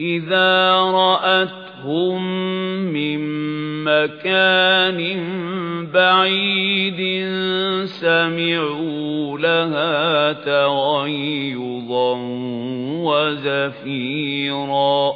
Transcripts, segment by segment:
إِذَا رَأَتْهُم مِّن مَّكَانٍ بَعِيدٍ سَمِعُوا لَهَا تَغَيُّظًا وَزَفِيرًا.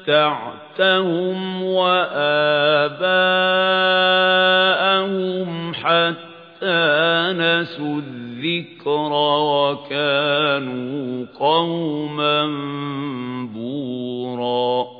مَتَّعْتَهُمْ وَآبَاءَهُمْ حَتَّى نَسُوا الذِّكْرَ وَكَانُوا قَوْمًا بُورًا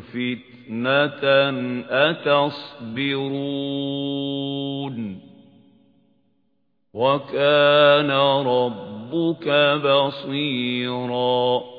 فِتْنَةً أَتَصْبِرُونَ وَكَانَ رَبُّكَ بَصِيرًا